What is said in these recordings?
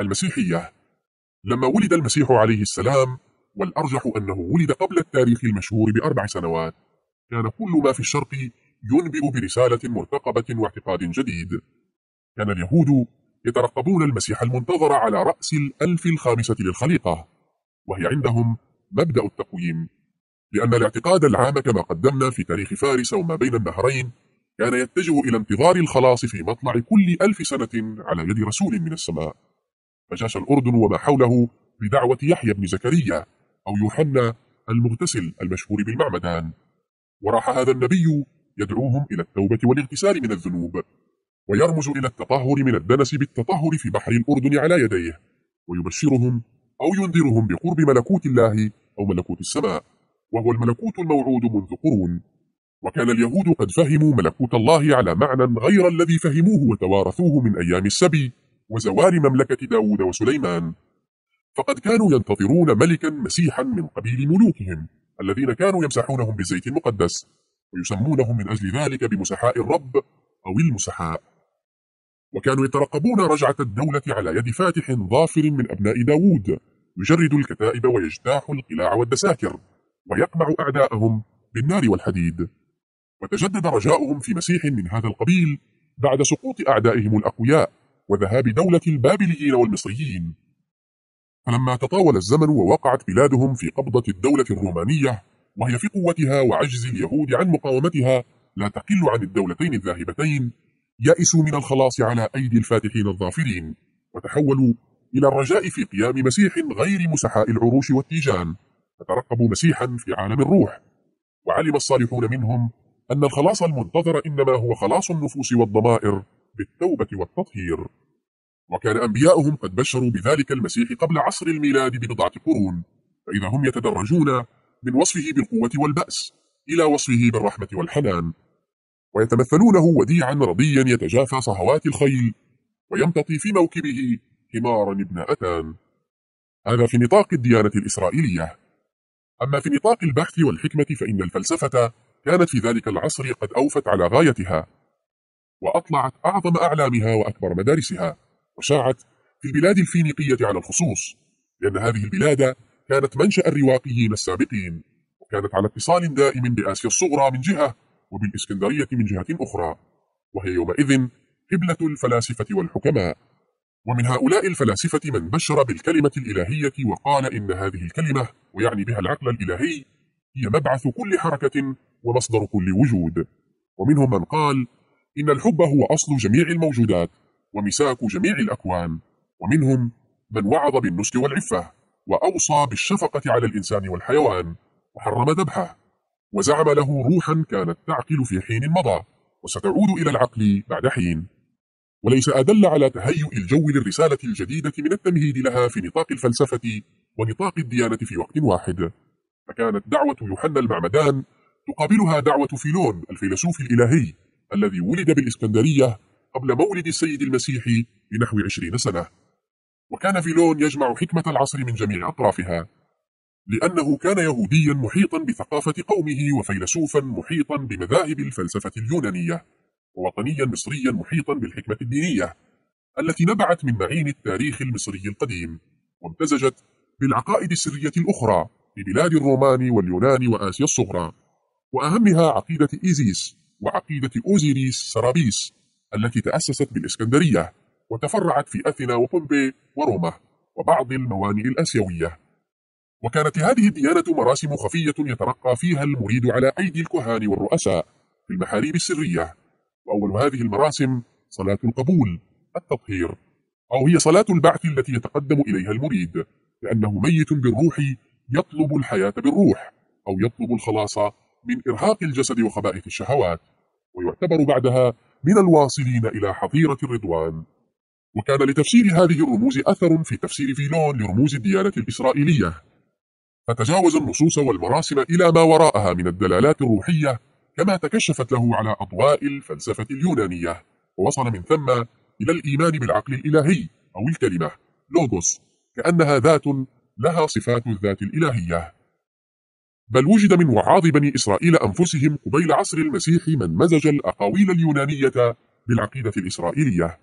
المسيحية. لما ولد المسيح عليه السلام والأرجح أنه ولد قبل التاريخ المشهور بأربع سنوات كان كل ما في الشرق ينبئ برسالة مرتقبة واعتقاد جديد. كان اليهود يترقبون المسيح المنتظر على رأس الألف الخامسة للخليقة وهي عندهم مبدأ التقويم. لأن الاعتقاد العام كما قدمنا في تاريخ فارس وما بين النهرين كان يتجه إلى انتظار الخلاص في مطلع كل ألف سنة على يد رسول من السماء. فجاش الأردن وما حوله بدعوة يحيى بن زكريا أو يوحنا المغتسل المشهور بالمعمدان. وراح هذا النبي يدعوهم إلى التوبة والإغتسال من الذنوب ويرمز إلى التطهر من الدنس بالتطهر في بحر الأردن على يديه ويبشرهم أو ينذرهم بقرب ملكوت الله أو ملكوت السماء وهو الملكوت الموعود منذ قرون. وكان اليهود قد فهموا ملكوت الله على معنى غير الذي فهموه وتوارثوه من أيام السبي وزوال مملكة داود وسليمان. فقد كانوا ينتظرون ملكا مسيحا من قبيل ملوكهم الذين كانوا يمسحونهم بالزيت المقدس ويسمونهم من أجل ذلك بمسحاء الرب أو المسحاء. وكانوا يترقبون رجعة الدولة على يد فاتح ظافر من أبناء داود يجرد الكتائب ويجتاح القلاع والدساكر ويقمع أعداءهم بالنار والحديد. وتجدد رجاؤهم في مسيح من هذا القبيل بعد سقوط أعدائهم الأقوياء. وذهاب دولة البابليين والمصريين. فلما تطاول الزمن ووقعت بلادهم في قبضة الدولة الرومانية وهي في قوتها وعجز اليهود عن مقاومتها لا تقل عن الدولتين الذاهبتين يأسوا من الخلاص على أيدي الفاتحين الظافرين وتحولوا إلى الرجاء في قيام مسيح غير مسحاء العروش والتيجان فترقبوا مسيحا في عالم الروح. وعلم الصالحون منهم أن الخلاص المنتظر إنما هو خلاص النفوس والضمائر بالتوبة والتطهير. وكان أنبياؤهم قد بشروا بذلك المسيح قبل عصر الميلاد ببضعة قرون فإذا هم يتدرجون من وصفه بالقوة والبأس إلى وصفه بالرحمة والحنان. ويتمثلونه وديعا رضيا يتجافى صهوات الخيل ويمتطي في موكبه حمارا ابن أتان. هذا في نطاق الديانة الإسرائيلية. أما في نطاق البحث والحكمة فإن الفلسفة كانت في ذلك العصر قد أوفت على غايتها وأطلعت أعظم أعلامها وأكبر مدارسها. وشاعت في البلاد الفينيقية على الخصوص لأن هذه البلاد كانت منشأ الرواقيين السابقين وكانت على اتصال دائم بآسيا الصغرى من جهة وبالإسكندرية من جهة أخرى وهي يومئذ قبلة الفلاسفة والحكماء. ومن هؤلاء الفلاسفة من بشر بالكلمة الإلهية وقال إن هذه الكلمة ويعني بها العقل الإلهي هي مبعث كل حركة ومصدر كل وجود. ومنهم من قال إن الحب هو أصل جميع الموجودات. ومساك جميع الأكوان ومنهم من وعظ بالنسك والعفة وأوصى بالشفقة على الإنسان والحيوان وحرم ذبحه وزعم له روحا كانت تعقل في حين مضى وستعود إلى العقل بعد حين. وليس أدل على تهيؤ الجو للرسالة الجديدة من التمهيد لها في نطاق الفلسفة ونطاق الديانة في وقت واحد. فكانت دعوة يوحنا المعمدان تقابلها دعوة فيلون الفيلسوف الإلهي الذي ولد بالإسكندرية قبل مولد السيد المسيح بنحو عشرين سنة. وكان فيلون يجمع حكمة العصر من جميع أطرافها لأنه كان يهوديا محيطا بثقافة قومه وفيلسوفا محيطا بمذاهب الفلسفة اليونانية ووطنيا مصريا محيطا بالحكمة الدينية التي نبعت من معين التاريخ المصري القديم وامتزجت بالعقائد السرية الأخرى في بلاد الرومان واليونان وآسيا الصغرى. وأهمها عقيدة إيزيس وعقيدة أوزيريس سرابيس. التي تأسست بالإسكندرية وتفرعت في أثينا وبومبي وروما وبعض الموانئ الآسيوية. وكانت لهذه الديانة مراسم خفية يترقى فيها المريد على أيدي الكهان والرؤساء في المحاريب السرية. وأول هذه المراسم صلاة القبول التطهير أو هي صلاة البعث التي يتقدم إليها المريد لأنه ميت بالروح يطلب الحياة بالروح أو يطلب الخلاص من إرهاق الجسد وخبائث الشهوات. ويعتبر بعدها من الواصلين إلى حظيرة الرضوان. وكان لتفسير هذه الرموز أثر في تفسير فيلون لرموز الديانة الإسرائيلية. فتجاوز النصوص والمراسم إلى ما وراءها من الدلالات الروحية كما تكشفت له على أضواء الفلسفة اليونانية. ووصل من ثم إلى الإيمان بالعقل الإلهي أو الكلمة لوغوس كأنها ذات لها صفات الذات الإلهية. بل وجد من وعاظ بني إسرائيل أنفسهم قبيل عصر المسيح من مزج الأقاويل اليونانية بالعقيدة الإسرائيلية.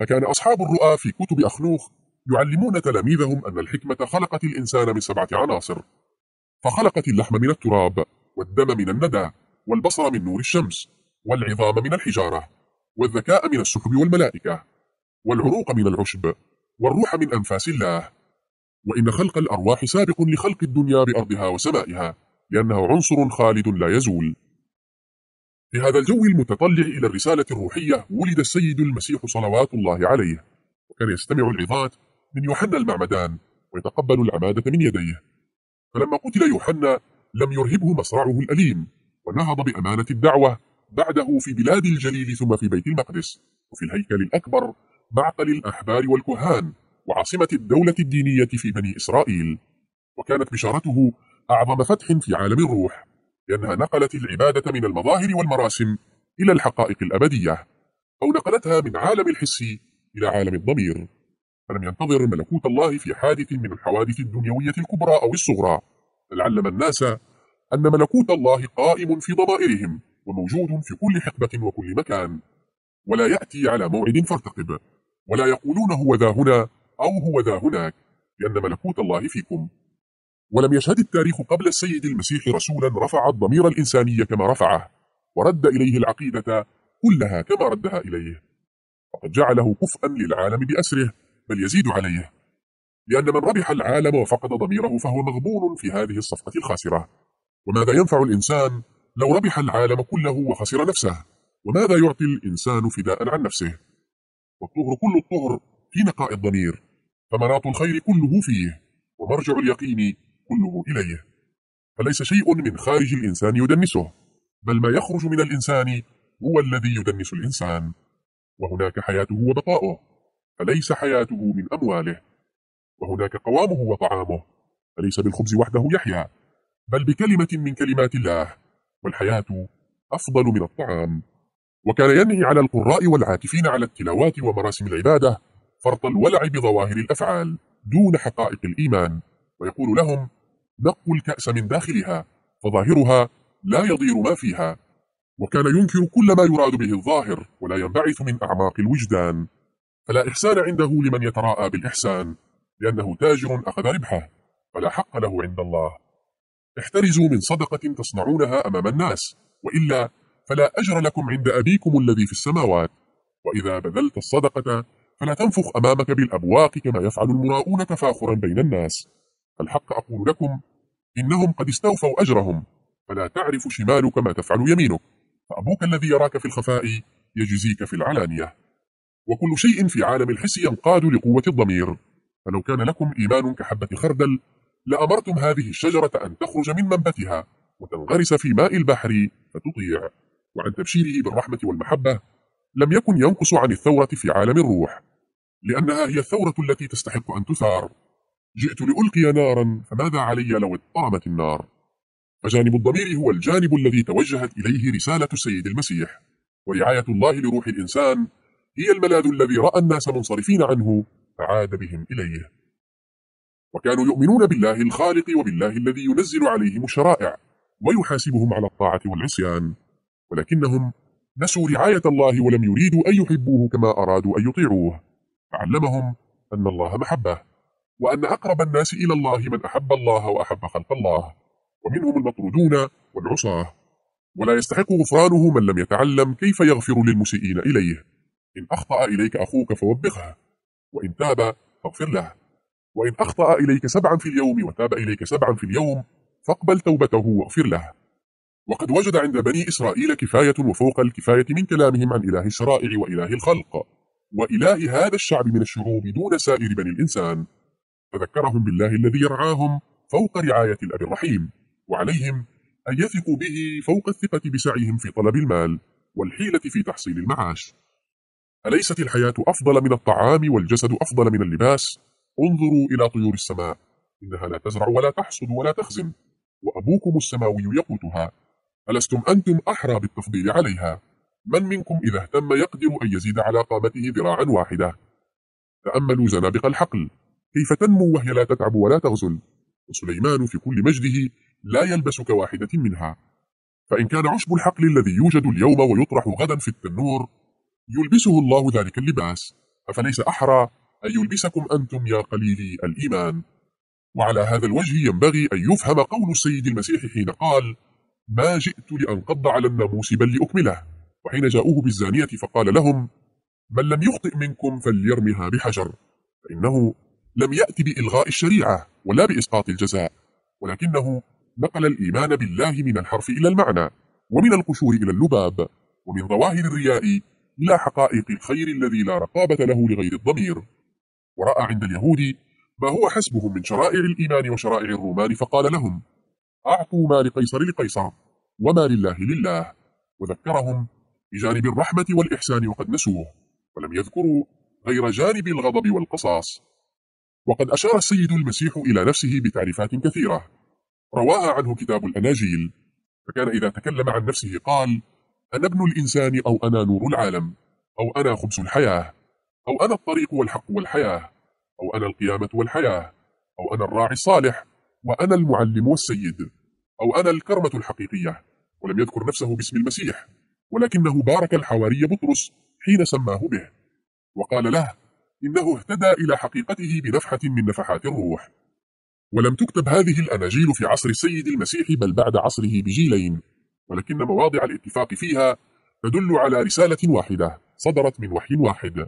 فكان أصحاب الرؤى في كتب أخنوخ يعلمون تلاميذهم أن الحكمة خلقت الإنسان من سبعة عناصر. فخلقت اللحم من التراب والدم من الندى والبصر من نور الشمس والعظام من الحجارة والذكاء من السحب والملائكة والعروق من العشب والروح من أنفاس الله. وإن خلق الأرواح سابق لخلق الدنيا بأرضها وسمائها لأنه عنصر خالد لا يزول. في هذا الجو المتطلع إلى الرسالة الروحية ولد السيد المسيح صلوات الله عليه وكان يستمع العظات من يوحنا المعمدان ويتقبل العمادة من يديه. فلما قتل يوحنا لم يرهبه مصرعه الأليم ونهض بأمانة الدعوة بعده في بلاد الجليل ثم في بيت المقدس وفي الهيكل الأكبر معقل الأحبار والكهان. وعاصمة الدولة الدينية في بني إسرائيل. وكانت بشارته أعظم فتح في عالم الروح لأنها نقلت العبادة من المظاهر والمراسم إلى الحقائق الأبدية أو نقلتها من عالم الحس إلى عالم الضمير. فلم ينتظر ملكوت الله في حادث من الحوادث الدنيوية الكبرى أو الصغرى. بل علم الناس أن ملكوت الله قائم في ضمائرهم وموجود في كل حقبة وكل مكان. ولا يأتي على موعد فارتقب ولا يقولون هو ذا هنا أو هو ذا هناك لأن ملكوت الله فيكم. ولم يشهد التاريخ قبل السيد المسيح رسولا رفع الضمير الإنساني كما رفعه ورد إليه العقيدة كلها كما ردها إليه. وقد جعله كفءا للعالم بأسره بل يزيد عليه. لأن من ربح العالم وفقد ضميره فهو مغبون في هذه الصفقة الخاسرة. وماذا ينفع الإنسان لو ربح العالم كله وخسر نفسه؟ وماذا يعطي الإنسان فداء عن نفسه؟ والطهر كل الطهر في نقاء الضمير. فمناط الخير كله فيه ومرجع اليقين كله إليه. فليس شيء من خارج الإنسان يدنسه بل ما يخرج من الإنسان هو الذي يدنس الإنسان. وهناك حياته وبقاؤه فليس حياته من أمواله. وهناك قوامه وطعامه فليس بالخبز وحده يحيا بل بكلمة من كلمات الله والحياة أفضل من الطعام. وكان ينهي على القراء والعاكفين على التلاوات ومراسم العبادة فرط الولع بظواهر الأفعال دون حقائق الإيمان. ويقول لهم نقوا الكأس من داخلها فظاهرها لا يضير ما فيها. وكان ينكر كل ما يراد به الظاهر ولا ينبعث من أعماق الوجدان. فلا إحسان عنده لمن يتراءى بالإحسان لأنه تاجر أخذ ربحه فلا حق له عند الله. احترزوا من صدقة تصنعونها أمام الناس وإلا فلا أجر لكم عند أبيكم الذي في السماوات. وإذا بذلت الصدقة فلا تنفخ أمامك بالأبواق كما يفعل المراؤون تفاخرا بين الناس. الحق أقول لكم إنهم قد استوفوا أجرهم فلا تعرف شمالك ما تفعل يمينك فأبوك الذي يراك في الخفاء يجزيك في العلانية. وكل شيء في عالم الحس ينقاد لقوة الضمير. فلو كان لكم إيمان كحبة خردل لأمرتم هذه الشجرة أن تخرج من منبتها وتنغرس في ماء البحر فتطيع. وعن تبشيره بالرحمة والمحبة لم يكن ينقص عن الثورة في عالم الروح. لأنها هي الثورة التي تستحق أن تثار. جئت لألقي نارا فماذا علي لو اضطرمت النار؟ فجانب الضمير هو الجانب الذي توجهت إليه رسالة السيد المسيح. ورعاية الله لروح الإنسان هي الملاذ الذي رأى الناس منصرفين عنه فعاد بهم إليه. وكانوا يؤمنون بالله الخالق وبالله الذي ينزل عليهم الشرائع ويحاسبهم على الطاعة والعصيان. ولكنهم نسوا رعاية الله ولم يريدوا أن يحبوه كما أرادوا أن يطيعوه. فعلمهم أن الله محبة وأن أقرب الناس إلى الله من أحب الله وأحب خلق الله ومنهم المطرودون والعصاة. ولا يستحق غفرانه من لم يتعلم كيف يغفر للمسيئين إليه. إن أخطأ إليك أخوك فوبخه وإن تاب فاغفر له. وإن أخطأ إليك سبعا في اليوم وتاب إليك سبعا في اليوم فاقبل توبته واغفر له. وقد وجد عند بني إسرائيل كفاية وفوق الكفاية من كلامهم عن إله الشرائع وإله الخلق. وإله هذا الشعب من الشعوب دون سائر بني الإنسان. فذكرهم بالله الذي يرعاهم فوق رعاية الأب الرحيم وعليهم أن يثقوا به فوق الثقة بسعيهم في طلب المال والحيلة في تحصيل المعاش. أليست الحياة أفضل من الطعام والجسد أفضل من اللباس؟ انظروا إلى طيور السماء إنها لا تزرع ولا تحصد ولا تخزن وأبوكم السماوي يقوتها. ألستم أنتم أحرى بالتفضيل عليها؟ من منكم إذا اهتم يقدر أن يزيد على قامته ذراعا واحدة. تأملوا زنابق الحقل. كيف تنمو وهي لا تتعب ولا تغزل؟ وسليمان في كل مجده لا يلبس كواحدة منها. فإن كان عشب الحقل الذي يوجد اليوم ويطرح غدا في التنور يلبسه الله ذلك اللباس. أفليس أحرى أن يلبسكم أنتم يا قليلي الإيمان؟ وعلى هذا الوجه ينبغي أن يفهم قول السيد المسيح حين قال ما جئت لأنقض على الناموس بل لأكمله. وحين جاءوه بالزانية فقال لهم من لم يخطئ منكم فليرمها بحجر فإنه لم يأتي بإلغاء الشريعة ولا بإسقاط الجزاء ولكنه نقل الإيمان بالله من الحرف إلى المعنى ومن القشور إلى اللباب ومن ظواهر الرياء إلى حقائق الخير الذي لا رقابة له لغير الضمير. ورأى عند اليهود ما هو حسبهم من شرائع الإيمان وشرائع الرومان فقال لهم أعطوا ما لقيصر لقيصر وما لله لله. وذكرهم بجانب الرحمة والإحسان وقد نسوه ولم يذكروا غير جانب الغضب والقصاص. وقد أشار السيد المسيح إلى نفسه بتعريفات كثيرة. رواها عنه كتاب الأناجيل فكان إذا تكلم عن نفسه قال أنا ابن الإنسان أو أنا نور العالم أو أنا خبز الحياة أو أنا الطريق والحق والحياة أو أنا القيامة والحياة أو أنا الراعي الصالح وأنا المعلم والسيد أو أنا الكرمة الحقيقية. ولم يذكر نفسه باسم المسيح. ولكنه بارك الحواري بطرس حين سماه به. وقال له إنه اهتدى إلى حقيقته بنفحة من نفحات الروح. ولم تكتب هذه الأناجيل في عصر السيد المسيح بل بعد عصره بجيلين. ولكن مواضع الاتفاق فيها تدل على رسالة واحدة صدرت من وحي واحد.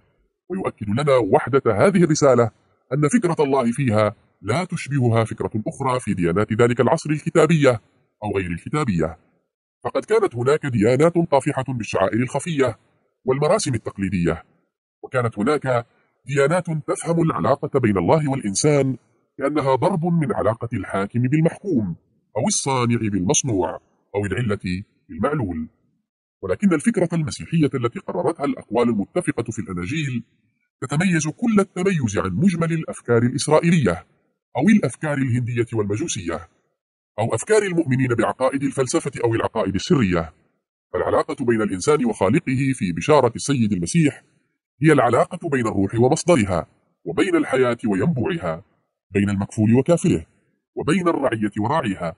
ويؤكد لنا وحدة هذه الرسالة أن فكرة الله فيها لا تشبهها فكرة أخرى في ديانات ذلك العصر الكتابية أو غير الكتابية. فقد كانت هناك ديانات طافحة بالشعائر الخفية والمراسم التقليدية وكانت هناك ديانات تفهم العلاقة بين الله والإنسان كأنها ضرب من علاقة الحاكم بالمحكوم أو الصانع بالمصنوع أو العلة بالمعلول ولكن الفكرة المسيحية التي قررتها الأقوال المتفقة في الأناجيل تتميز كل التميز عن مجمل الأفكار الإسرائيلية أو الأفكار الهندية والمجوسية. أو أفكار المؤمنين بعقائد الفلسفة أو العقائد السرية. فالعلاقة بين الإنسان وخالقه في بشارة السيد المسيح هي العلاقة بين الروح ومصدرها وبين الحياة وينبوعها بين المكفول وكافره وبين الرعية وراعيها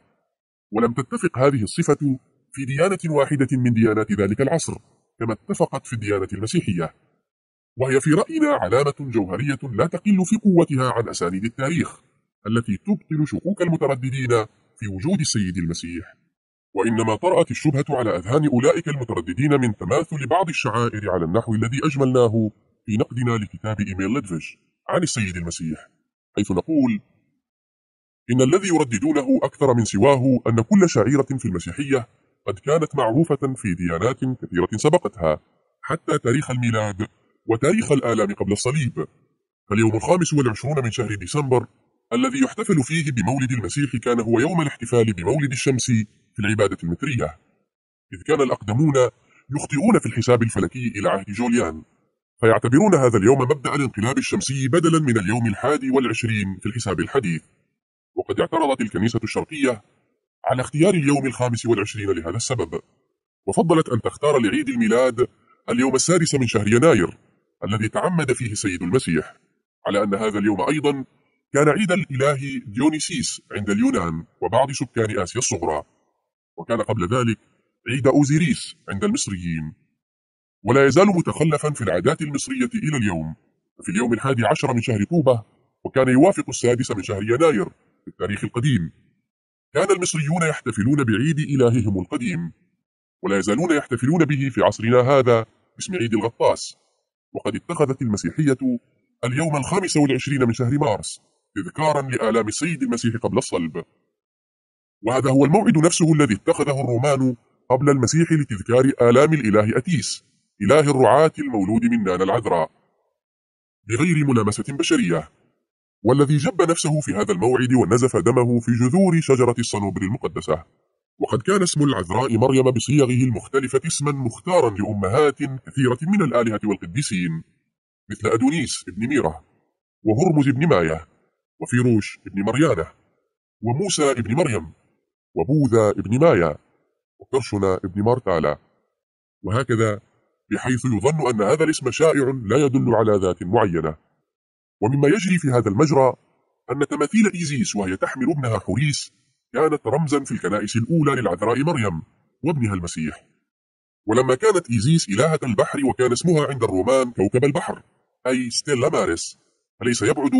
ولم تتفق هذه الصفة في ديانة واحدة من ديانات ذلك العصر كما اتفقت في الديانة المسيحية. وهي في رأينا علامة جوهرية لا تقل في قوتها عن أسانيد التاريخ التي تبطل شكوك المترددين في وجود السيد المسيح. وإنما طرأت الشبهة على أذهان أولئك المترددين من تماثل بعض الشعائر على النحو الذي أجملناه في نقدنا لكتاب إيميل ليدفيش عن السيد المسيح حيث نقول إن الذي يرددونه أكثر من سواه أن كل شعيرة في المسيحية قد كانت معروفة في ديانات كثيرة سبقتها حتى تاريخ الميلاد وتاريخ الآلام قبل الصليب. فاليوم الخامس والعشرون من شهر ديسمبر الذي يحتفل فيه بمولد المسيح كان هو يوم الاحتفال بمولد الشمس في العبادة المترية إذ كان الأقدمون يخطئون في الحساب الفلكي إلى عهد جوليان. فيعتبرون هذا اليوم مبدأ الانقلاب الشمسي بدلا من اليوم الحادي والعشرين في الحساب الحديث. وقد اعترضت الكنيسة الشرقية على اختيار اليوم الخامس والعشرين لهذا السبب. وفضلت أن تختار لعيد الميلاد اليوم السادس من شهر يناير الذي تعمد فيه السيد المسيح. على أن هذا اليوم أيضا كان عيد الإله ديونيسيس عند اليونان وبعض سكان آسيا الصغرى. وكان قبل ذلك عيد أوزيريس عند المصريين. ولا يزال متخلفا في العادات المصرية إلى اليوم. في اليوم الحادي عشر من شهر طوبة وكان يوافق السادس من شهر يناير في التاريخ القديم. كان المصريون يحتفلون بعيد إلههم القديم. ولا يزالون يحتفلون به في عصرنا هذا باسم عيد الغطاس. وقد اتخذت المسيحية اليوم الخامس والعشرين من شهر مارس. تذكارا لآلام السيد المسيح قبل الصلب. وهذا هو الموعد نفسه الذي اتخذه الرومان قبل المسيح لتذكار آلام الإله أتيس إله الرعاة المولود من نانا العذراء. بغير ملامسة بشرية. والذي جب نفسه في هذا الموعد ونزف دمه في جذور شجرة الصنوبر المقدسة. وقد كان اسم العذراء مريم بصيغه المختلفة اسما مختارا لأمهات كثيرة من الآلهة والقديسين مثل أدونيس ابن ميرة وهرمز ابن مايا. وفيروش ابن مريانة وموسى ابن مريم وبوذا ابن مايا وكرشنا ابن مارتالا. وهكذا بحيث يظن أن هذا الاسم شائع لا يدل على ذات معينة. ومما يجري في هذا المجرى أن تماثيل إيزيس وهي تحمل ابنها حوريس كانت رمزا في الكنائس الأولى للعذراء مريم وابنها المسيح. ولما كانت إيزيس إلهة البحر وكان اسمها عند الرومان كوكب البحر أي ستيلا مارس فليس يبعد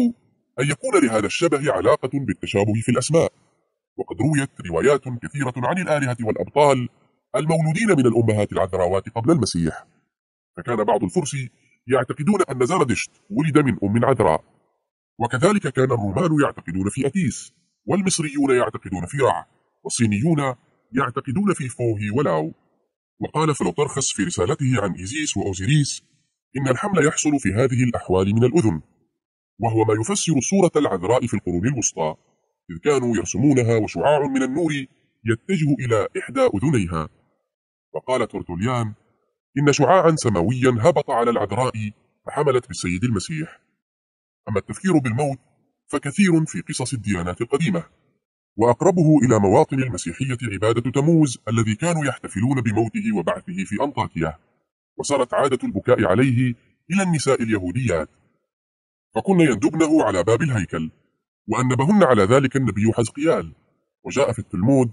أن يكون لهذا الشبه علاقة بالتشابه في الأسماء. وقد رويت روايات كثيرة عن الآلهة والأبطال المولودين من الأمهات العذراوات قبل المسيح. فكان بعض الفرس يعتقدون أن زردشت ولد من أم عذراء. وكذلك كان الرومان يعتقدون في أتيس والمصريون يعتقدون في رع والصينيون يعتقدون في فوهي ولاو. وقال فلوطرخس في رسالته عن إيزيس وأوزيريس إن الحمل يحصل في هذه الأحوال من الأذن. وهو ما يفسر صورة العذراء في القرون الوسطى إذ كانوا يرسمونها وشعاع من النور يتجه إلى إحدى أذنيها. وقال تورتوليان إن شعاعا سماويا هبط على العذراء فحملت بالسيد المسيح. أما التفكير بالموت فكثير في قصص الديانات القديمة وأقربه إلى مواطن المسيحية عبادة تموز الذي كانوا يحتفلون بموته وبعثه في أنطاكيا وصارت عادة البكاء عليه إلى النساء اليهوديات. فكن يندبنه على باب الهيكل وأنبهن على ذلك النبي حزقيال. وجاء في التلمود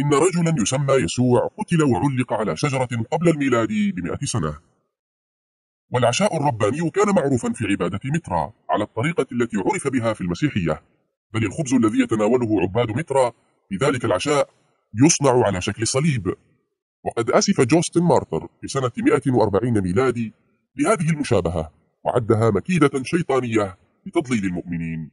إن رجلا يسمى يسوع قتل وعلق على شجرة قبل الميلاد بمئة سنة. والعشاء الرباني كان معروفا في عبادة مترا على الطريقة التي عرف بها في المسيحية. بل الخبز الذي يتناوله عباد مترا في ذلك العشاء يصنع على شكل صليب. وقد أسف جوستن مارتر في سنة 140 ميلادي لهذه المشابهة. وعدها مكيدة شيطانية لتضليل المؤمنين.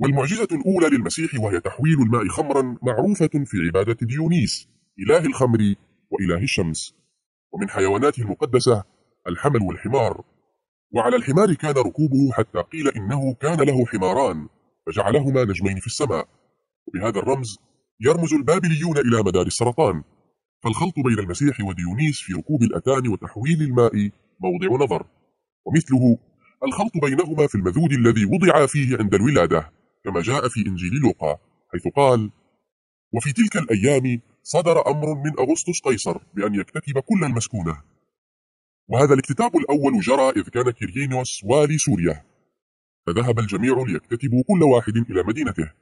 والمعجزة الأولى للمسيح وهي تحويل الماء خمرا معروفة في عبادة ديونيس إله الخمر وإله الشمس. ومن حيواناته المقدسة الحمل والحمار. وعلى الحمار كان ركوبه حتى قيل إنه كان له حماران فجعلهما نجمين في السماء. وبهذا الرمز يرمز البابليون إلى مدار السرطان. فالخلط بين المسيح وديونيس في ركوب الأتان وتحويل الماء موضع نظر. ومثله الخلط بينهما في المذود الذي وضع فيه عند الولادة كما جاء في إنجيل لوقا حيث قال وفي تلك الأيام صدر أمر من أغسطس قيصر بأن يكتتب كل المسكونة. وهذا الاكتتاب الأول جرى إذ كان كيرينوس والي سوريا. فذهب الجميع ليكتتبوا كل واحد إلى مدينته.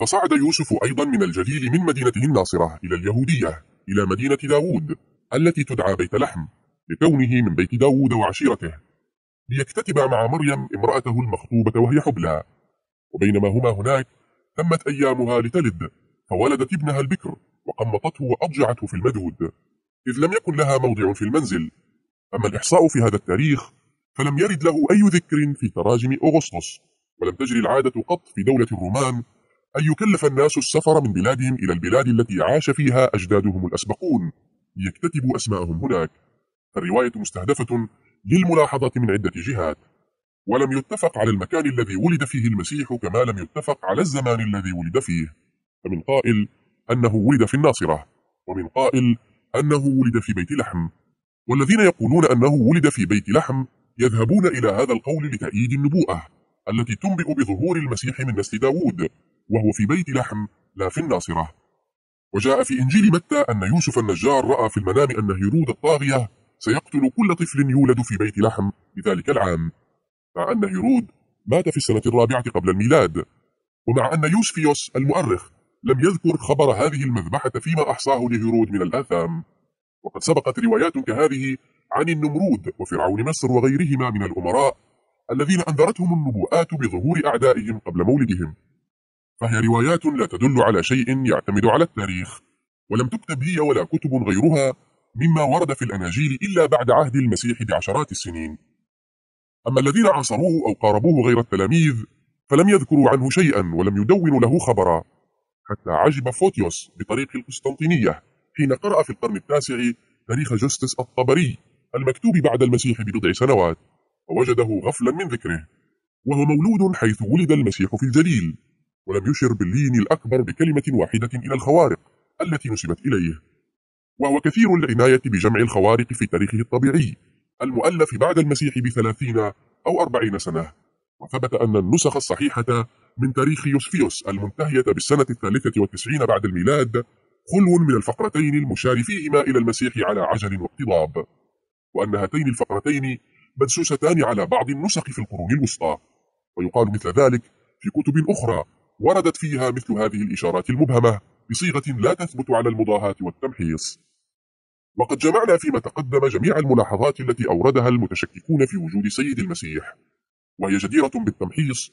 فصعد يوسف أيضا من الجليل من مدينته الناصرة إلى اليهودية إلى مدينة داود التي تدعى بيت لحم لكونه من بيت داود وعشيرته. ليكتتب مع مريم امرأته المخطوبة وهي حبلى. وبينما هما هناك تمت أيامها لتلد فولدت ابنها البكر وقمطته وأضجعته في المدود. إذ لم يكن لها موضع في المنزل. أما الإحصاء في هذا التاريخ فلم يرد له أي ذكر في تراجم أغسطس. ولم تجري العادة قط في دولة الرومان أن يكلف الناس السفر من بلادهم إلى البلاد التي عاش فيها أجدادهم الأسبقون ليكتتبوا أسماءهم هناك. فالرواية مستهدفة للملاحظة من عدة جهات. ولم يتفق على المكان الذي ولد فيه المسيح كما لم يتفق على الزمان الذي ولد فيه. فمن قائل أنه ولد في الناصرة ومن قائل أنه ولد في بيت لحم. والذين يقولون أنه ولد في بيت لحم يذهبون إلى هذا القول لتأييد النبوءة التي تنبئ بظهور المسيح من نسل داود وهو في بيت لحم لا في الناصرة. وجاء في إنجيل متى أن يوسف النجار رأى في المنام أن هيرود الطاغية سيقتل كل طفل يولد في بيت لحم بذلك العام مع أن هيرود مات في السنة الرابعة قبل الميلاد ومع أن يوسفيوس المؤرخ لم يذكر خبر هذه المذبحة فيما أحصاه لهيرود من الآثام. وقد سبقت روايات كهذه عن النمرود وفرعون مصر وغيرهما من الأمراء الذين أنذرتهم النبوءات بظهور أعدائهم قبل مولدهم. فهي روايات لا تدل على شيء يعتمد على التاريخ ولم تكتب هي ولا كتب غيرها مما ورد في الأناجيل إلا بعد عهد المسيح بعشرات السنين. أما الذين عاصروه أو قاربوه غير التلاميذ فلم يذكروا عنه شيئا ولم يدونوا له خبرا. حتى عجب فوتيوس بطريق القسطنطينية حين قرأ في القرن التاسع تاريخ جوستس الطبري المكتوب بعد المسيح ببضع سنوات ووجده غفلا من ذكره وهو مولود حيث ولد المسيح في الجليل ولم يشر باللين الأكبر بكلمة واحدة إلى الخوارق التي نسبت إليه. وهو كثير العناية بجمع الخوارق في تاريخه الطبيعي. المؤلف بعد المسيح بثلاثين أو أربعين سنة. وثبت أن النسخ الصحيحة من تاريخ يوسفيوس المنتهية بالسنة الثالثة والتسعين بعد الميلاد خلو من الفقرتين المشار فيهما إلى المسيح على عجل واقتضاب وأن هاتين الفقرتين مدسوستان على بعض النسخ في القرون الوسطى. ويقال مثل ذلك في كتب أخرى وردت فيها مثل هذه الإشارات المبهمة. بصيغة لا تثبت على المضاهاة والتمحيص. وقد جمعنا فيما تقدم جميع الملاحظات التي أوردها المتشككون في وجود سيد المسيح وهي جديرة بالتمحيص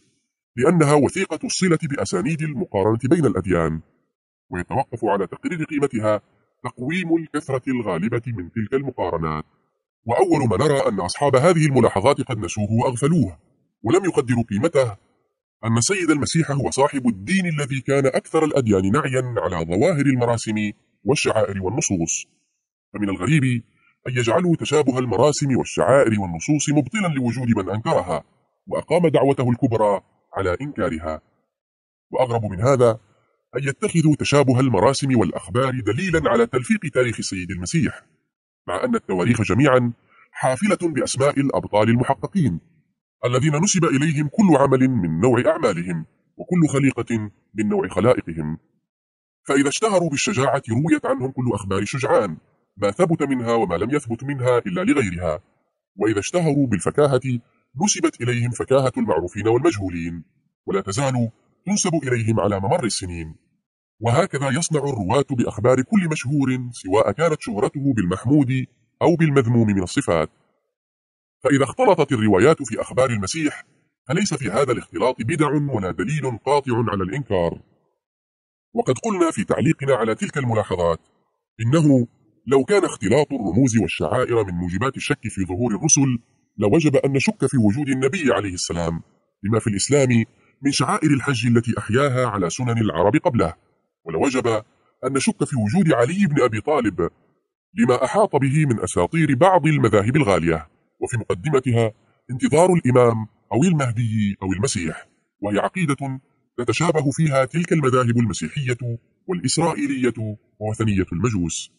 لأنها وثيقة الصلة بأسانيد المقارنة بين الأديان ويتوقف على تقرير قيمتها تقويم الكثرة الغالبة من تلك المقارنات. وأول ما نرى أن أصحاب هذه الملاحظات قد نسوه وأغفلوه ولم يقدروا قيمته أن سيد المسيح هو صاحب الدين الذي كان أكثر الأديان نعيا على ظواهر المراسم والشعائر والنصوص. فمن الغريب أن يجعلوا تشابه المراسم والشعائر والنصوص مبطلا لوجود من أنكرها وأقام دعوته الكبرى على إنكارها. وأغرب من هذا أن يتخذوا تشابه المراسم والأخبار دليلا على تلفيق تاريخ السيد المسيح مع أن التواريخ جميعا حافلة بأسماء الأبطال المحققين. الذين نسب إليهم كل عمل من نوع أعمالهم وكل خليقة من نوع خلائقهم. فإذا اشتهروا بالشجاعة رويت عنهم كل أخبار شجعان ما ثبت منها وما لم يثبت منها إلا لغيرها. وإذا اشتهروا بالفكاهة نسبت إليهم فكاهة المعروفين والمجهولين ولا تزال تنسب إليهم على ممر السنين. وهكذا يصنع الرواة بأخبار كل مشهور سواء كانت شهرته بالمحمود أو بالمذموم من الصفات. فإذا اختلطت الروايات في أخبار المسيح فليس في هذا الاختلاط بدع ولا دليل قاطع على الإنكار؟ وقد قلنا في تعليقنا على تلك الملاحظات إنه لو كان اختلاط الرموز والشعائر من موجبات الشك في ظهور الرسل لوجب أن نشك في وجود النبي عليه السلام لما في الإسلام من شعائر الحج التي أحياها على سنن العرب قبله ولوجب أن نشك في وجود علي بن أبي طالب لما أحاط به من أساطير بعض المذاهب الغالية. وفي مقدمتها انتظار الإمام أو المهدي أو المسيح وهي عقيدة تتشابه فيها تلك المذاهب المسيحية والإسرائيلية ووثنية المجوس.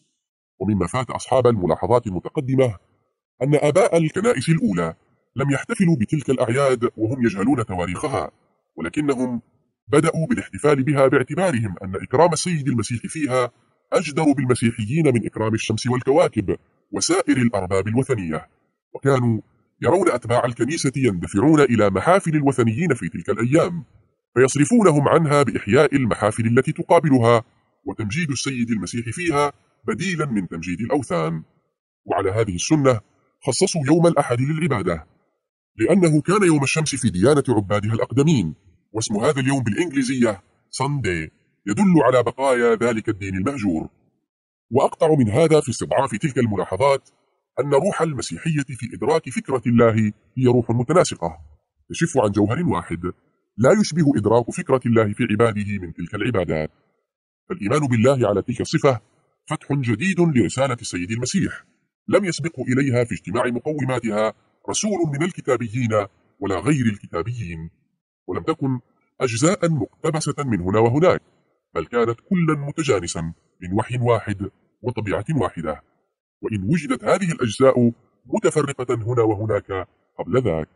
ومما فات أصحاب الملاحظات المتقدمة أن آباء الكنائس الأولى لم يحتفلوا بتلك الأعياد وهم يجهلون تواريخها ولكنهم بدأوا بالاحتفال بها باعتبارهم أن إكرام السيد المسيح فيها أجدر بالمسيحيين من إكرام الشمس والكواكب وسائر الأرباب الوثنية. وكانوا يرون أتباع الكنيسة يندفعون إلى محافل الوثنيين في تلك الأيام فيصرفونهم عنها بإحياء المحافل التي تقابلها وتمجيد السيد المسيح فيها بديلا من تمجيد الأوثان. وعلى هذه السنة خصصوا يوم الأحد للعبادة لأنه كان يوم الشمس في ديانة عبادها الأقدمين واسم هذا اليوم بالإنجليزية ساندي يدل على بقايا ذلك الدين المهجور. وأقطع من هذا في استضعاف تلك الملاحظات أن روح المسيحية في إدراك فكرة الله هي روح متناسقة. تشف عن جوهر واحد. لا يشبه إدراك فكرة الله في عباده من تلك العبادات فالإيمان بالله على تلك الصفة فتح جديد لرسالة السيد المسيح. لم يسبق إليها في اجتماع مقوماتها رسول من الكتابيين ولا غير الكتابيين. ولم تكن أجزاء مقتبسة من هنا وهناك بل كانت كلا متجانسا من وحي واحد وطبيعة واحدة. وإن وجدت هذه الأجزاء متفرقة هنا وهناك قبل ذاك.